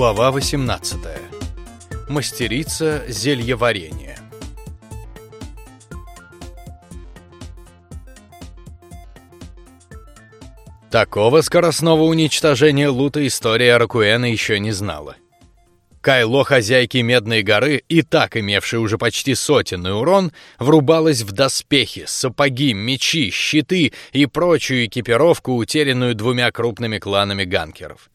Глава 18. Мастерица зельеварения. Такого скоростного уничтожения лута история Ракуэна еще не знала. Кайло хозяйки Медной горы, и так имевший уже почти сотенный урон, врубалась в доспехи, сапоги, мечи, щиты и прочую экипировку, утерянную двумя крупными кланами ганкеров.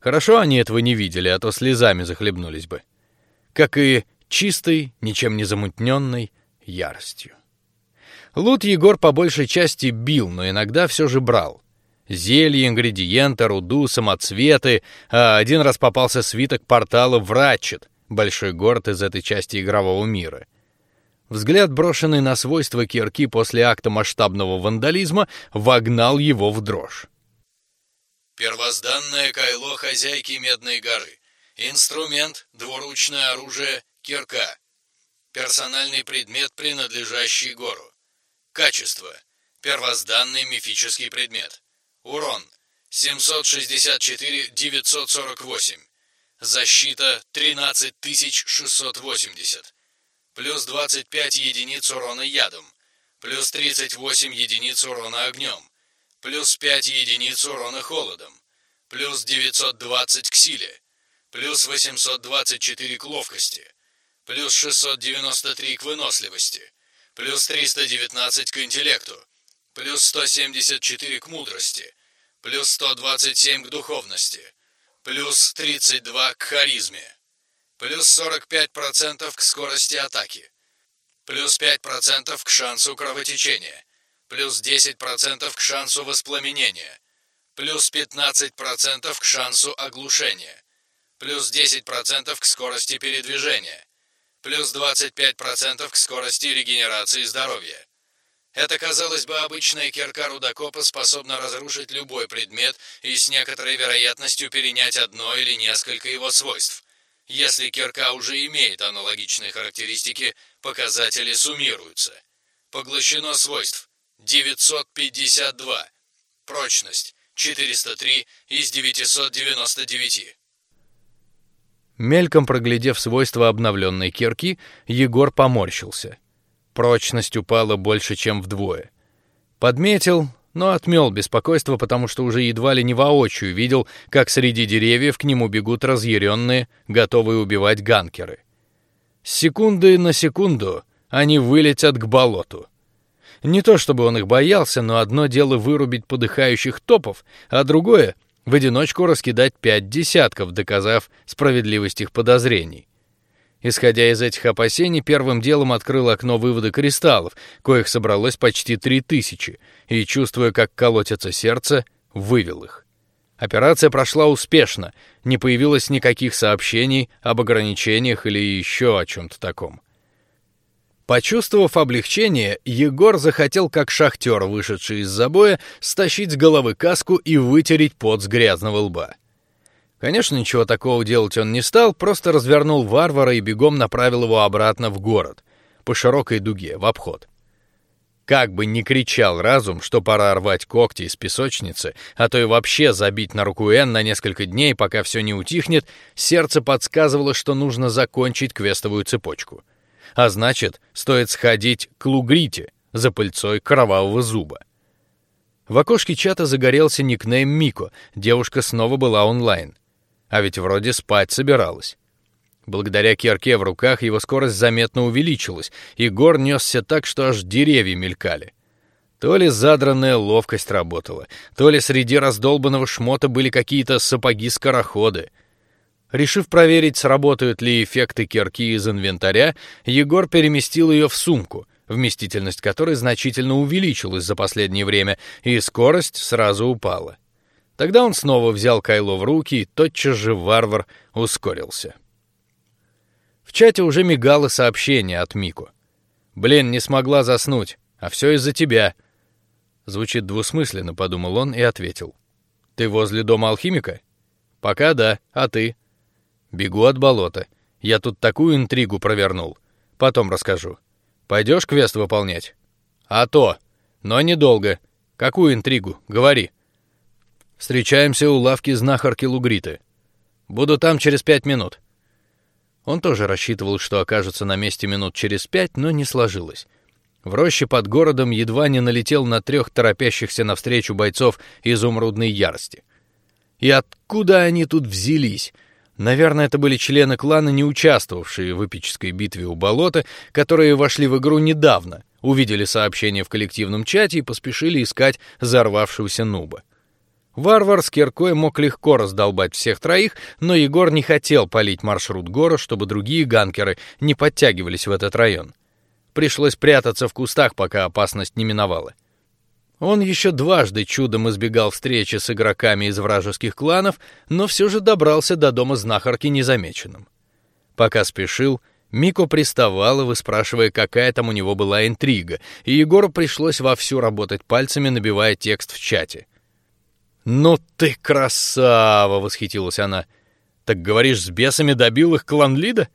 Хорошо они этого не видели, а то слезами захлебнулись бы. Как и чистой, ничем не замутненной яростью. Лут Егор по большей части бил, но иногда все же брал. Зелья, ингредиенты, руду, самоцветы. А один раз попался свиток портала в большой город из этой части игрового мира. Взгляд, брошенный на свойства кирки после акта масштабного вандализма, вогнал его в дрожь. Первозданное кайло хозяйки Медной горы. Инструмент, двуручное оружие, кирка. Персональный предмет, принадлежащий гору. Качество. Первозданный мифический предмет. Урон. 764-948. Защита 13680. Плюс 25 единиц урона ядом. Плюс 38 единиц урона огнем плюс 5 единиц урона холодом, плюс 920 к силе, плюс 824 к ловкости, плюс 693 к выносливости, плюс 319 к интеллекту, плюс 174 к мудрости, плюс 127 к духовности, плюс 32 к харизме, плюс 45% к скорости атаки, плюс 5% к шансу кровотечения, плюс 10% к шансу воспламенения, плюс 15% к шансу оглушения, плюс 10% к скорости передвижения, плюс 25% к скорости регенерации здоровья. Это, казалось бы, обычная кирка рудокопа способна разрушить любой предмет и с некоторой вероятностью перенять одно или несколько его свойств. Если кирка уже имеет аналогичные характеристики, показатели суммируются. Поглощено свойств 952. Прочность 403 из 999. Мельком проглядев свойства обновленной кирки, Егор поморщился. Прочность упала больше, чем вдвое. Подметил, но отмел беспокойство, потому что уже едва ли не воочию видел, как среди деревьев к нему бегут разъяренные, готовые убивать ганкеры. С секунды на секунду они вылетят к болоту. Не то чтобы он их боялся, но одно дело вырубить подыхающих топов, а другое в одиночку раскидать пять десятков, доказав справедливость их подозрений. Исходя из этих опасений, первым делом открыл окно вывода кристаллов, коих собралось почти три тысячи, и чувствуя, как колотится сердце, вывел их. Операция прошла успешно, не появилось никаких сообщений об ограничениях или еще о чем-то таком. Почувствовав облегчение, Егор захотел, как шахтер, вышедший из забоя, стащить с головы каску и вытереть пот с грязного лба. Конечно, ничего такого делать он не стал, просто развернул варвара и бегом направил его обратно в город, по широкой дуге, в обход. Как бы ни кричал разум, что пора рвать когти из песочницы, а то и вообще забить на руку Эн на несколько дней, пока все не утихнет, сердце подсказывало, что нужно закончить квестовую цепочку — а значит, стоит сходить к Лугрите за пыльцой кровавого зуба. В окошке чата загорелся никнейм Мико. Девушка снова была онлайн, а ведь вроде спать собиралась. Благодаря кирке в руках его скорость заметно увеличилась, и гор несся так, что аж деревья мелькали. То ли задранная ловкость работала, то ли среди раздолбанного шмота были какие-то сапоги-скороходы — Решив проверить, сработают ли эффекты кирки из инвентаря, Егор переместил ее в сумку, вместительность которой значительно увеличилась за последнее время, и скорость сразу упала. Тогда он снова взял Кайло в руки, и тотчас же варвар ускорился. В чате уже мигало сообщение от Мику. Блин, не смогла заснуть, а все из-за тебя. Звучит двусмысленно, подумал он и ответил: Ты возле дома алхимика? Пока да, а ты? Бегу от болота. Я тут такую интригу провернул. Потом расскажу. Пойдешь квест выполнять? А то. Но недолго. Какую интригу? Говори. Встречаемся у лавки знахарки Лугриты. Буду там через пять минут. Он тоже рассчитывал, что окажется на месте минут через пять, но не сложилось. В роще под городом едва не налетел на трех торопящихся навстречу бойцов изумрудной ярости. И откуда они тут взялись? Наверное, это были члены клана, не участвовавшие в эпической битве у болота, которые вошли в игру недавно, увидели сообщение в коллективном чате и поспешили искать взорвавшегося нуба. Варвар с киркой мог легко раздолбать всех троих, но Егор не хотел полить маршрут гора, чтобы другие ганкеры не подтягивались в этот район. Пришлось прятаться в кустах, пока опасность не миновала. Он еще дважды чудом избегал встречи с игроками из вражеских кланов, но все же добрался до дома знахарки незамеченным. Пока спешил, Мико приставала, выспрашивая, какая там у него была интрига, и Егору пришлось вовсю работать пальцами, набивая текст в чате. «Ну ты красава!» — восхитилась она. «Так говоришь, с бесами добил их клан Лида?»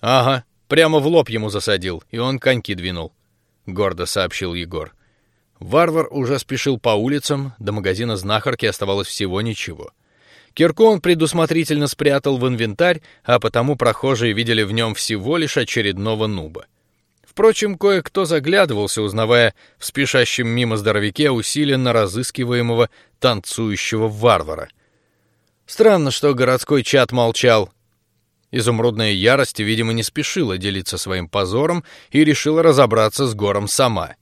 «Ага, прямо в лоб ему засадил, и он коньки двинул», — гордо сообщил Егор. Варвар уже спешил по улицам, до магазина знахарки оставалось всего ничего. Кирку он предусмотрительно спрятал в инвентарь, а потому прохожие видели в нем всего лишь очередного нуба. Впрочем, кое-кто заглядывался, узнавая в спешащем мимо здоровяке усиленно разыскиваемого танцующего варвара. Странно, что городской чат молчал. Изумрудная ярость, видимо, не спешила делиться своим позором и решила разобраться с гором сама.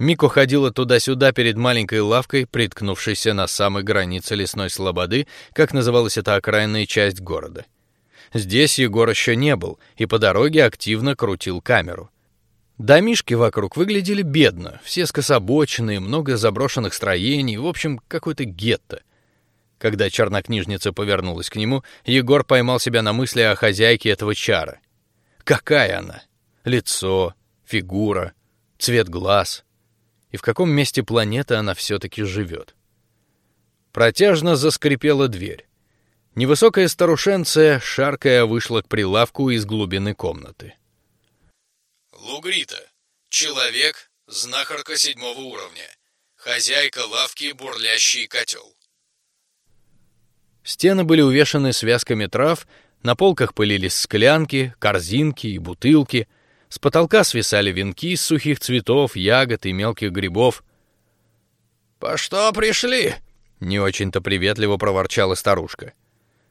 Мико ходила туда-сюда перед маленькой лавкой, приткнувшейся на самой границе лесной слободы, как называлась эта окраинная часть города. Здесь Егор еще не был и по дороге активно крутил камеру. Домишки вокруг выглядели бедно, все скособоченные, много заброшенных строений, в общем, какой-то гетто. Когда чернокнижница повернулась к нему, Егор поймал себя на мысли о хозяйке этого чара. Какая она? Лицо, фигура, цвет глаз и в каком месте планеты она все-таки живет. Протяжно заскрипела дверь. Невысокая старушенция, шаркая, вышла к прилавку из глубины комнаты. Лугрита. Человек, знахарка седьмого уровня. Хозяйка лавки бурлящий котел. Стены были увешаны связками трав, на полках пылились склянки, корзинки и бутылки — с потолка свисали венки из сухих цветов, ягод и мелких грибов. По что пришли? Не очень-то приветливо проворчала старушка.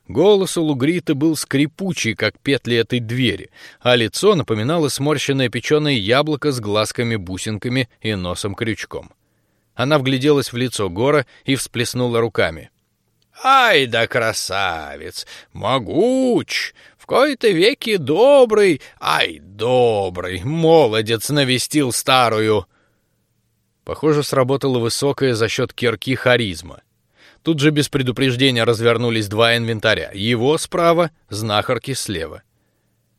Голос у Лугриты был скрипучий, как петли этой двери, а лицо напоминало сморщенное печеное яблоко с глазками-бусинками и носом крючком. Она вгляделась в лицо Гора и всплеснула руками. Ай да красавец, могуч, кои-то веки добрый, ай, добрый, молодец навестил старую. Похоже, сработала высокая за счет кирки харизма. Тут же без предупреждения развернулись два инвентаря: его справа, знахарки слева.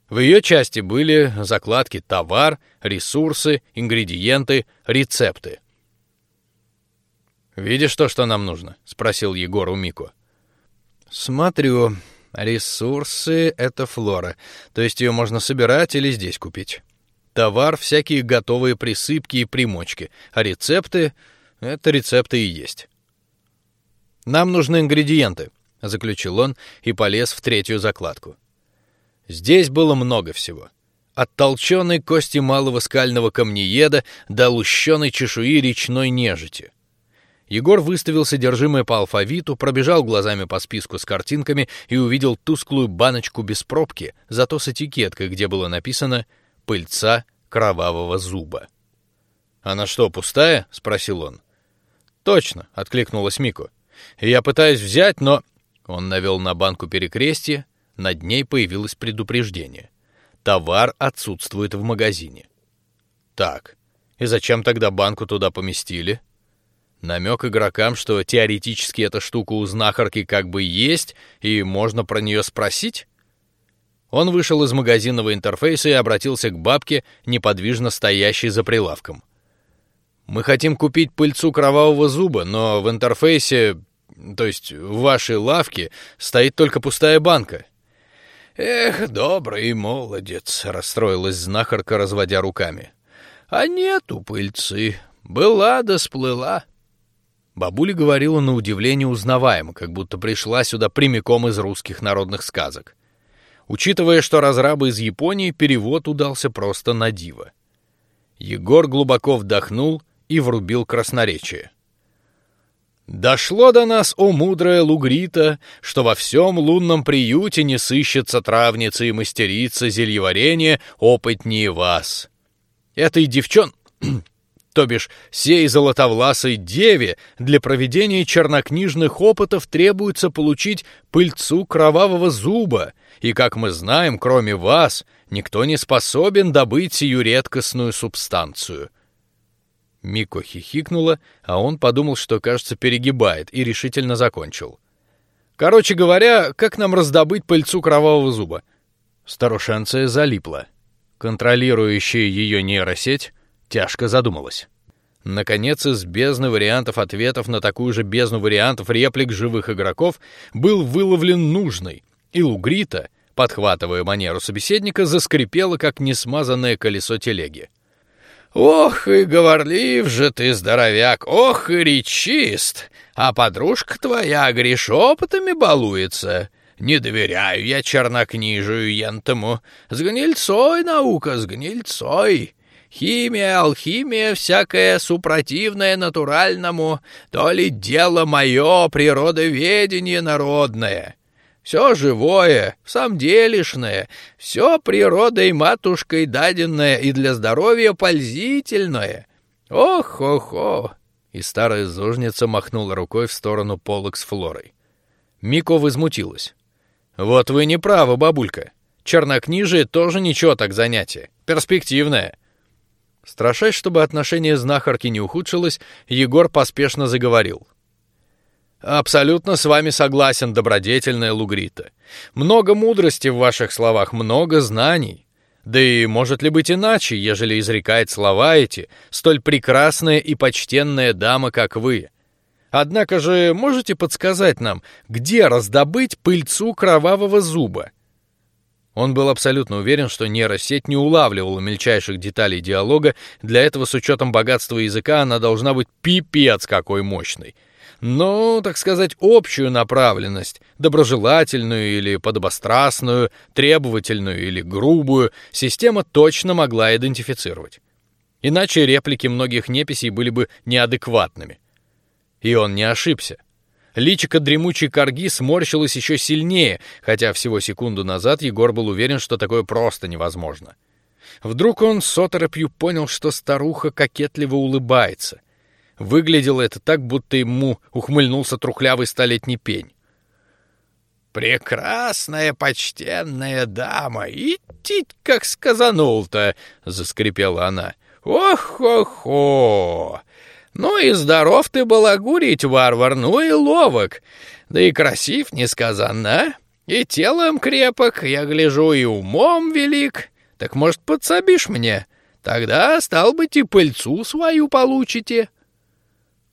В ее части были закладки товар, ресурсы, ингредиенты, рецепты. Видишь то, что нам нужно? – спросил Егор у Мико. Смотрю, Ресурсы — это флора, то есть ее можно собирать или здесь купить. Товар — всякие готовые присыпки и примочки, а рецепты — это рецепты и есть. Нам нужны ингредиенты, заключил он и полез в третью закладку. Здесь было много всего. От толченой кости малого скального камнееда до лущеной чешуи речной нежити. Егор выставил содержимое по алфавиту, пробежал глазами по списку с картинками и увидел тусклую баночку без пробки, зато с этикеткой, где было написано «пыльца кровавого зуба». Она что, пустая? – спросил он. Точно, откликнулась Мико. Я пытаюсь взять, но он навел на банку перекрестие. Над ней появилось предупреждение: товар отсутствует в магазине. Так, и зачем тогда банку туда поместили? Намек игрокам, что теоретически эта штука у знахарки как бы есть, и можно про нее спросить. Он вышел из магазинного интерфейса и обратился к бабке, неподвижно стоящей за прилавком. Мы хотим купить пыльцу кровавого зуба, но в интерфейсе, то есть в вашей лавке, стоит только пустая банка. Эх, добрый молодец, расстроилась знахарка, разводя руками. А нету пыльцы, была да сплыла. Бабуля говорила на удивление узнаваемо, как будто пришла сюда прямиком из русских народных сказок. Учитывая, что разрабы из Японии, перевод удался просто на диво. Егор глубоко вдохнул и врубил красноречие. Дошло до нас, о мудрая Лугрита, что во всем лунном приюте не сыщется травница и мастерица зельеварения опытнее вас. Этой девчон, то бишь сей золотовласой деве, для проведения чернокнижных опытов требуется получить пыльцу кровавого зуба, и, как мы знаем, кроме вас, никто не способен добыть сию редкостную субстанцию. Мико хихикнула, а он подумал, что, кажется, перегибает, и решительно закончил. Короче говоря, как нам раздобыть пыльцу кровавого зуба? Старушенция залипла. Контролирующая ее нейросеть тяжко задумалась. Наконец, из бездны вариантов ответов на такую же бездну вариантов реплик живых игроков был выловлен нужный, и Лугрита, подхватывая манеру собеседника, заскрипела как несмазанное колесо телеги. Ох и говорлив же ты, здоровяк, ох и речист, а подружка твоя грешопотами балуется. Не доверяю я чернокнижию ентому. С гнильцой наука, с гнильцой. Химия, алхимия, всякое супротивное натуральному, то ли дело мое природоведение народное. Все живое, делешное, все природой матушкой даденное и для здоровья пользительное. Ох-хо-хо!» И старая зожница махнула рукой в сторону полок с флорой. Мико возмутилась. «Вот вы не правы, бабулька. Чернокнижие тоже ничего так занятие. Перспективное». Страшась, чтобы отношение знахарки не ухудшилось, Егор поспешно заговорил. Абсолютно с вами согласен, добродетельная Лугрита. Много мудрости в ваших словах, много знаний. Да и может ли быть иначе, ежели изрекает слова эти столь прекрасная и почтенная дама, как вы? Однако же можете подсказать нам, где раздобыть пыльцу кровавого зуба? Он был абсолютно уверен, что нейросеть не улавливала мельчайших деталей диалога. Для этого, с учетом богатства языка, она должна быть пипец какой мощной но, так сказать, общую направленность, доброжелательную или подобострастную, требовательную или грубую, система точно могла идентифицировать. Иначе реплики многих неписей были бы неадекватными. И он не ошибся. Личико дремучей корги сморщилось еще сильнее, хотя всего секунду назад Егор был уверен, что такое просто невозможно. Вдруг он с оторопью понял, что старуха кокетливо улыбается — Выглядело это так, будто ему ухмыльнулся трухлявый столетний пень. Прекрасная, почтенная дама, идти как сказанул-то, заскрипела она. Ох-хо-хо! Ну и здоров ты балагурить, варвар, ну и ловок, да и красив несказанно, а? И телом крепок, я гляжу, и умом велик. Так может подсобишь мне? Тогда стал быть и пыльцу свою получите.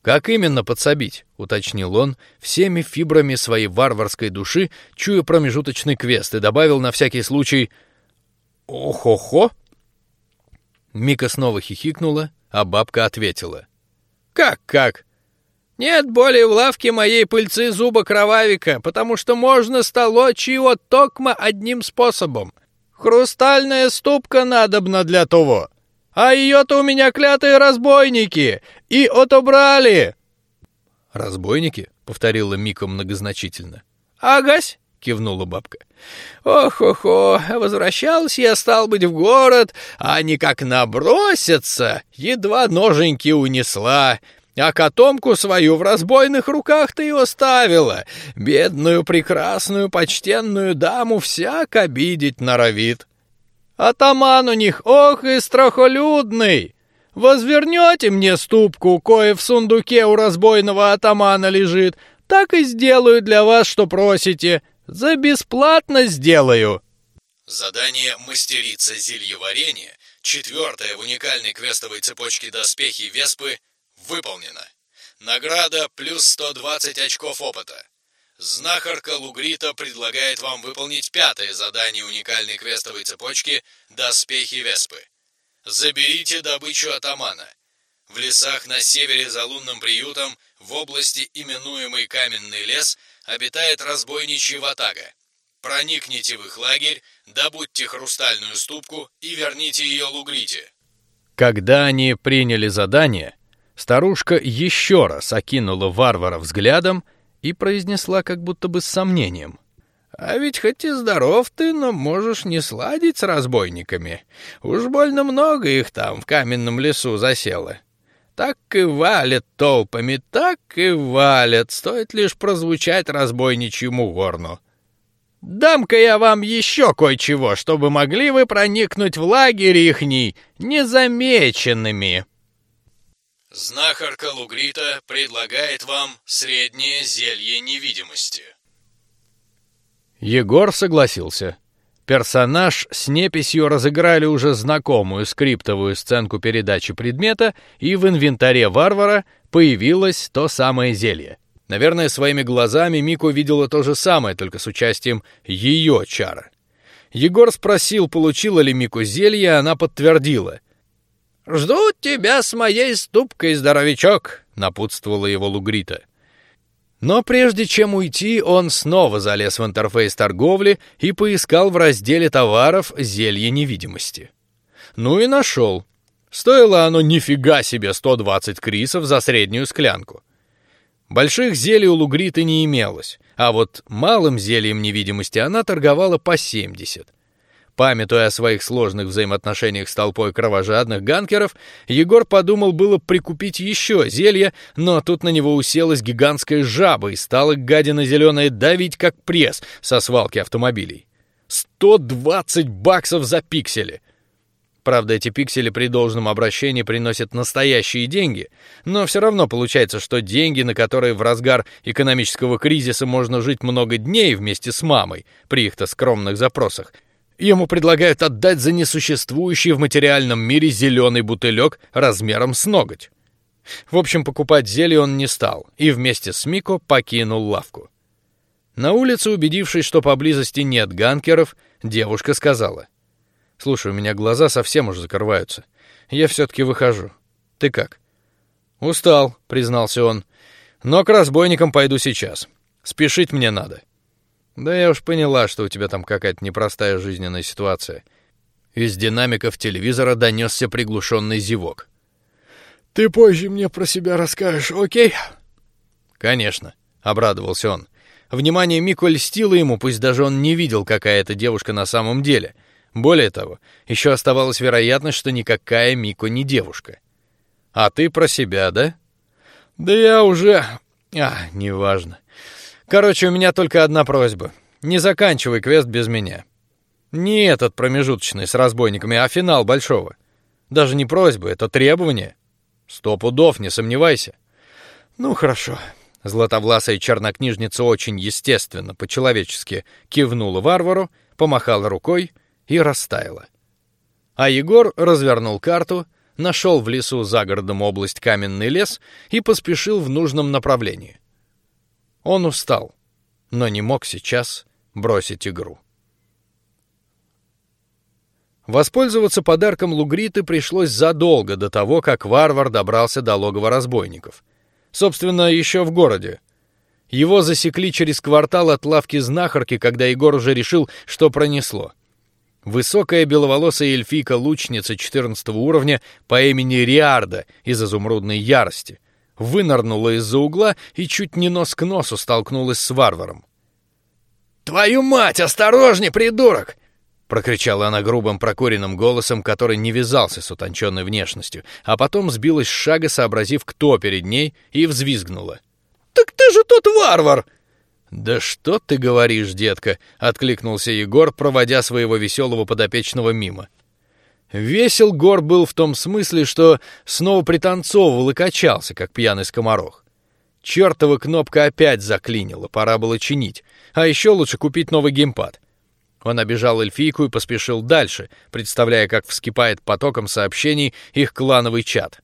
Как именно подсобить? уточнил он всеми фибрами своей варварской души, чуя промежуточный квест, и добавил на всякий случай: "Охо-хо". Мика снова хихикнула, а бабка ответила: "Как как? Нет более в лавке моей пыльцы зуба кровавика, потому что можно столочь его токмо одним способом. Хрустальная ступка надобна для того. А ее-то у меня клятые разбойники и отобрали. Разбойники? повторила Мика многозначительно. Агась, кивнула бабка. Ох-охо, возвращался я стал быть в город, а они как набросятся, едва ноженьки унесла, а котомку свою в разбойных руках ты и оставила. Бедную, прекрасную, почтенную даму всяк обидеть норовит. Атаман у них, ох и страхолюдный! Возвернете мне ступку, кое в сундуке у разбойного атамана лежит, так и сделаю для вас, что просите. За бесплатно сделаю. Задание мастерица зельеварения, четвертое в уникальной квестовой цепочке доспехи Веспы, выполнено. Награда плюс 120 очков опыта. Знахарка Лугрита предлагает вам выполнить пятое задание уникальной квестовой цепочки «Доспехи Веспы». Заберите добычу атамана. В лесах на севере за лунным приютом, в области, именуемой Каменный лес, обитает разбойничья ватага. Проникните в их лагерь, добудьте хрустальную ступку и верните ее Лугрите. Когда они приняли задание, старушка еще раз окинула варвара взглядом и произнесла как будто бы с сомнением: "А ведь хоть и здоров ты, но можешь не сладить с разбойниками. Уж больно много их там в каменном лесу засело. Так и валят толпами, так и валят. Стоит лишь прозвучать разбойничьему горну. Дам-ка я вам еще кое-чего, чтобы могли вы проникнуть в лагерь ихний незамеченными. Знахарка Лугрита предлагает вам среднее зелье невидимости. Егор согласился. Персонаж с неписью разыграли уже знакомую скриптовую сценку передачи предмета, и в инвентаре варвара появилось то самое зелье. Наверное, своими глазами Мико видела то же самое, только с участием ее чара. Егор спросил, получила ли Мико зелье, она подтвердила. «Жду тебя с моей ступкой, здоровячок», — напутствовала его Лугрита. Но прежде чем уйти, он снова залез в интерфейс торговли и поискал в разделе товаров зелье невидимости. Ну и нашел. Стоило оно нифига себе 120 крисов за среднюю склянку. Больших зелий у Лугриты не имелось, а вот малым зельем невидимости она торговала по 70. Памятуя о своих сложных взаимоотношениях с толпой кровожадных ганкеров, Егор подумал было прикупить еще зелья, но тут на него уселась гигантская жаба и стала гадина зеленая давить как пресс со свалки автомобилей. 120 баксов за пиксели. Правда, эти пиксели при должном обращении приносят настоящие деньги, но все равно получается, что деньги, на которые в разгар экономического кризиса можно жить много дней вместе с мамой при их-то скромных запросах, ему предлагают отдать за несуществующий в материальном мире зеленый бутылек размером с ноготь. В общем, покупать зелье он не стал и вместе с Мико покинул лавку. На улице, убедившись, что поблизости нет ганкеров, девушка сказала: Слушай, у меня глаза совсем уже закрываются. Я все-таки выхожу. Ты как? Устал, признался он. Но к разбойникам пойду сейчас. Спешить мне надо. Да я уж поняла, что у тебя там какая-то непростая жизненная ситуация. Из динамиков телевизора донесся приглушенный зевок. Ты позже мне про себя расскажешь, окей? Конечно, обрадовался он. Внимание Мико льстило ему, пусть даже он не видел, какая это девушка на самом деле. Более того, еще оставалась вероятность, что никакая Мико не девушка. А ты про себя, да? Да я уже, а, неважно. Короче, у меня только одна просьба: не заканчивай квест без меня. Не этот промежуточный с разбойниками, а финал большого. Даже не просьба, это требование. Сто пудов, не сомневайся. Ну хорошо. Златовласая чернокнижница очень естественно, по-человечески кивнула варвару, помахала рукой и растаяла. А Егор развернул карту, нашел в лесу за городом область Каменный лес и поспешил в нужном направлении. Он устал, но не мог сейчас бросить игру. Воспользоваться подарком Лугриты пришлось задолго до того, как варвар добрался до логова разбойников. Собственно, еще в городе. Его засекли через квартал от лавки знахарки, когда Егор уже решил, что пронесло. Высокая беловолосая эльфийка-лучница 14 уровня по имени Риарда из изумрудной ярости вынырнула из-за угла и чуть не нос к носу столкнулась с варваром. Твою мать, осторожней, придурок! прокричала она грубым прокуренным голосом, который не вязался с утонченной внешностью, а потом сбилась с шага, сообразив, кто перед ней, и взвизгнула. Так ты же тот варвар! Да что ты говоришь, детка? откликнулся Егор, проводя своего веселого подопечного мимо. Весел Гор был в том смысле, что снова пританцовывал и качался, как пьяный скоморох. Чертова кнопка опять заклинила, пора было чинить, а еще лучше купить новый геймпад. Он обежал эльфийку и поспешил дальше, представляя, как вскипает потоком сообщений их клановый чат.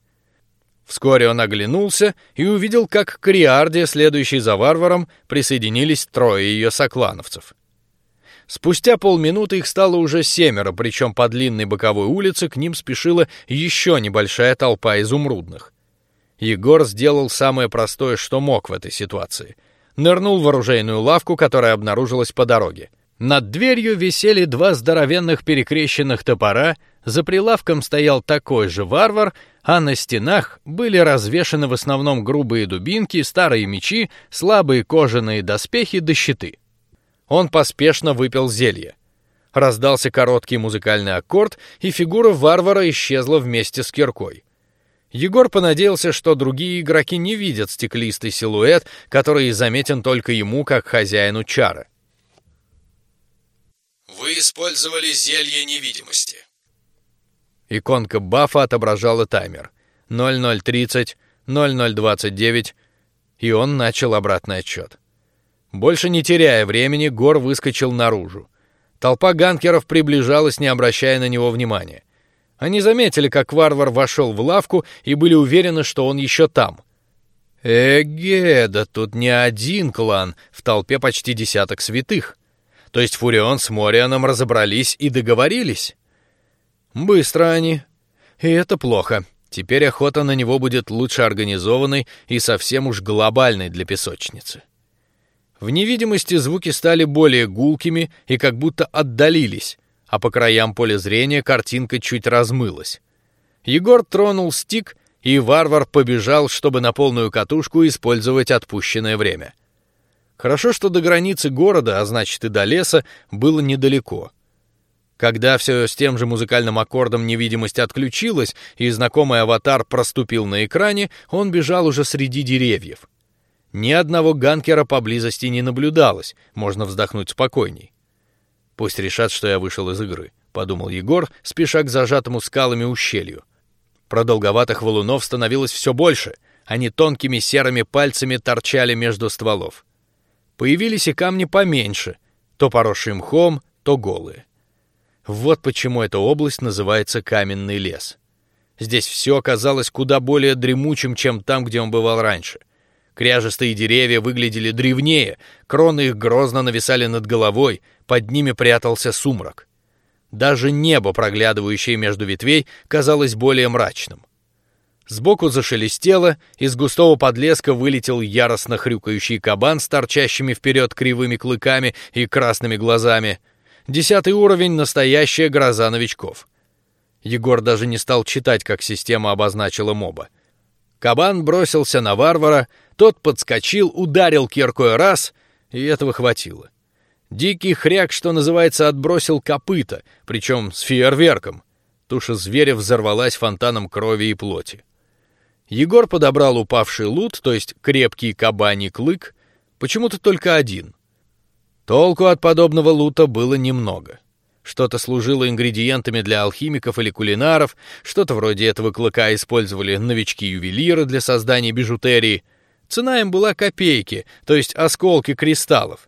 Вскоре он оглянулся и увидел, как к Риарде, следующей за варваром, присоединились трое ее соклановцев. Спустя полминуты их стало уже семеро, причем по длинной боковой улице к ним спешила еще небольшая толпа изумрудных. Егор сделал самое простое, что мог в этой ситуации. Нырнул в оружейную лавку, которая обнаружилась по дороге. Над дверью висели два здоровенных перекрещенных топора, за прилавком стоял такой же варвар, а на стенах были развешаны в основном грубые дубинки, старые мечи, слабые кожаные доспехи да щиты. Он поспешно выпил зелье. Раздался короткий музыкальный аккорд, и фигура варвара исчезла вместе с киркой. Егор понадеялся, что другие игроки не видят стеклистый силуэт, который заметен только ему как хозяину чара. Вы использовали зелье невидимости. Иконка бафа отображала таймер 0030, 0029, и он начал обратный отсчет. Больше не теряя времени, Гор выскочил наружу. Толпа ганкеров приближалась, не обращая на него внимания. Они заметили, как варвар вошел в лавку и были уверены, что он еще там. Эге, да тут не один клан, в толпе почти десяток святых. То есть Фурион с Морианом разобрались и договорились. Быстро они. И это плохо. Теперь охота на него будет лучше организованной и совсем уж глобальной для песочницы. В невидимости звуки стали более гулкими и как будто отдалились, а по краям поля зрения картинка чуть размылась. Егор тронул стик, и варвар побежал, чтобы на полную катушку использовать отпущенное время. Хорошо, что до границы города, а значит и до леса, было недалеко. Когда все с тем же музыкальным аккордом невидимость отключилась и знакомый аватар проступил на экране, он бежал уже среди деревьев. Ни одного ганкера поблизости не наблюдалось, можно вздохнуть спокойней. Пусть решат, что я вышел из игры, подумал Егор, спеша к зажатому скалами ущелью. Продолговатых валунов становилось все больше, они тонкими серыми пальцами торчали между стволов. Появились и камни поменьше, то поросшие мхом, то голые. Вот почему эта область называется каменный лес. Здесь все оказалось куда более дремучим, чем там, где он бывал раньше. Кряжестые деревья выглядели древнее, кроны их грозно нависали над головой, под ними прятался сумрак. Даже небо, проглядывающее между ветвей, казалось более мрачным. Сбоку зашелестело, из густого подлеска вылетел яростно хрюкающий кабан с торчащими вперед кривыми клыками и красными глазами. Десятый уровень, настоящая гроза новичков. Егор даже не стал читать, как система обозначила моба. Кабан бросился на варвара, тот подскочил, ударил киркой раз, и этого хватило. Дикий хряк, что называется, отбросил копыта, причем с фейерверком. Туша зверя взорвалась фонтаном крови и плоти. Егор подобрал упавший лут, то есть крепкий кабаний клык, почему-то только один. Толку от подобного лута было немного. Что-то служило ингредиентами для алхимиков или кулинаров, что-то вроде этого клыка использовали новички-ювелиры для создания бижутерии. Цена им была копейки, то есть осколки кристаллов.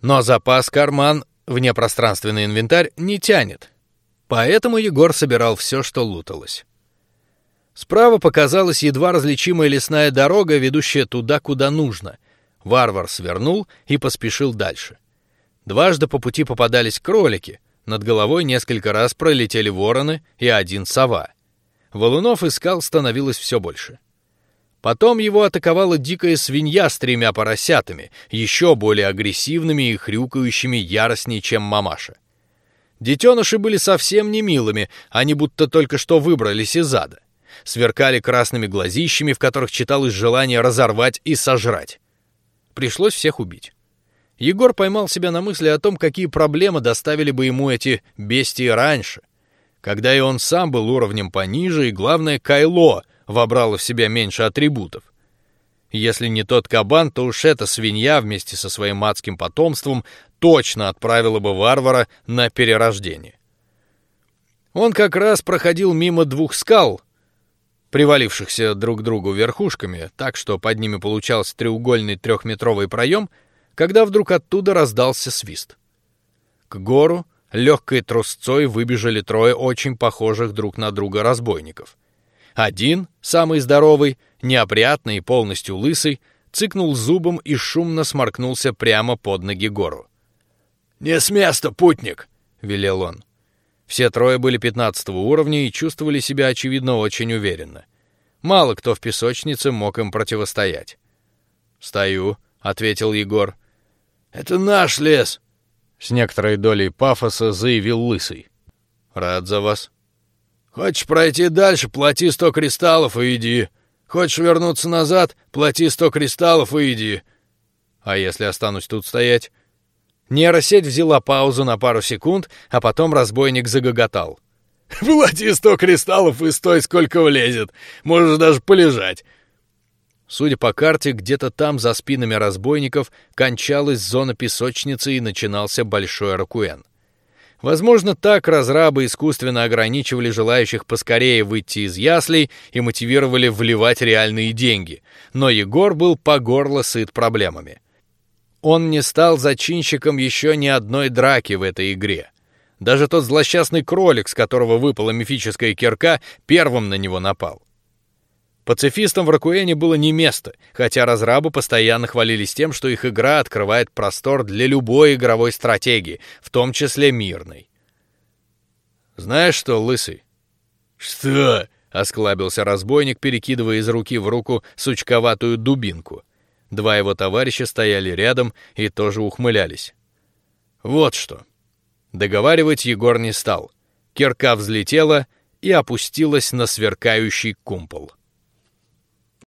Но запас карман внепространственный инвентарь не тянет. Поэтому Егор собирал все, что луталось. Справа показалась едва различимая лесная дорога, ведущая туда, куда нужно. Варвар свернул и поспешил дальше. Дважды по пути попадались кролики, над головой несколько раз пролетели вороны и один сова. Валунов искал становилось все больше. Потом его атаковала дикая свинья с тремя поросятами, еще более агрессивными и хрюкающими яростнее, чем мамаша. Детеныши были совсем не милыми, они будто только что выбрались из ада. Сверкали красными глазищами, в которых читалось желание разорвать и сожрать. Пришлось всех убить. Егор поймал себя на мысли о том, какие проблемы доставили бы ему эти бестии раньше, когда и он сам был уровнем пониже, и главное, Кайло вобрало в себя меньше атрибутов. Если не тот кабан, то уж эта свинья вместе со своим адским потомством точно отправила бы варвара на перерождение. Он как раз проходил мимо двух скал, привалившихся друг к другу верхушками, так что под ними получался треугольный трехметровый проем, когда вдруг оттуда раздался свист. К гору легкой трусцой выбежали трое очень похожих друг на друга разбойников. Один, самый здоровый, неопрятный и полностью лысый, цыкнул зубом и шумно сморкнулся прямо под ноги гору. Не с места, путник, велел он. Все трое были пятнадцатого уровня и чувствовали себя очевидно очень уверенно. Мало кто в песочнице мог им противостоять. Стою, ответил Егор. Это наш лес. С некоторой долей пафоса заявил лысый. Рад за вас. Хочешь пройти дальше, плати сто кристаллов и иди. Хочешь вернуться назад, плати сто кристаллов и иди. А если останусь тут стоять? Нейросеть взяла паузу на пару секунд, а потом разбойник загоготал. «Плати сто кристаллов и стой, сколько влезет. Можешь даже полежать». Судя по карте, где-то там за спинами разбойников кончалась зона песочницы и начинался большой ракуэн. Возможно, так разрабы искусственно ограничивали желающих поскорее выйти из яслей и мотивировали вливать реальные деньги. Но Егор был по горло сыт проблемами. Он не стал зачинщиком еще ни одной драки в этой игре. Даже тот злосчастный кролик, с которого выпала мифическая кирка, первым на него напал. Пацифистам в Ракуэне было не место, хотя разрабы постоянно хвалились тем, что их игра открывает простор для любой игровой стратегии, в том числе мирной. Знаешь что, лысый? Что? Осклабился разбойник, перекидывая из руки в руку сучковатую дубинку. Два его товарища стояли рядом и тоже ухмылялись. Вот что. Договаривать Егор не стал. Кирка взлетела и опустилась на сверкающий кумпол.